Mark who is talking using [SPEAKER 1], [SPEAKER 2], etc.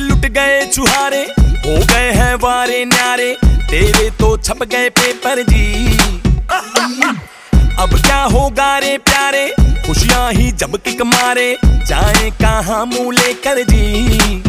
[SPEAKER 1] लुट गए चुहारे, हो गए हैं वारे न्यारे, तेरे तो छप गए पेपर जी। अब क्या होगा रे प्यारे? खुशियाँ ही जब किक मारे जाए कहाँ मुँह लेकर जी।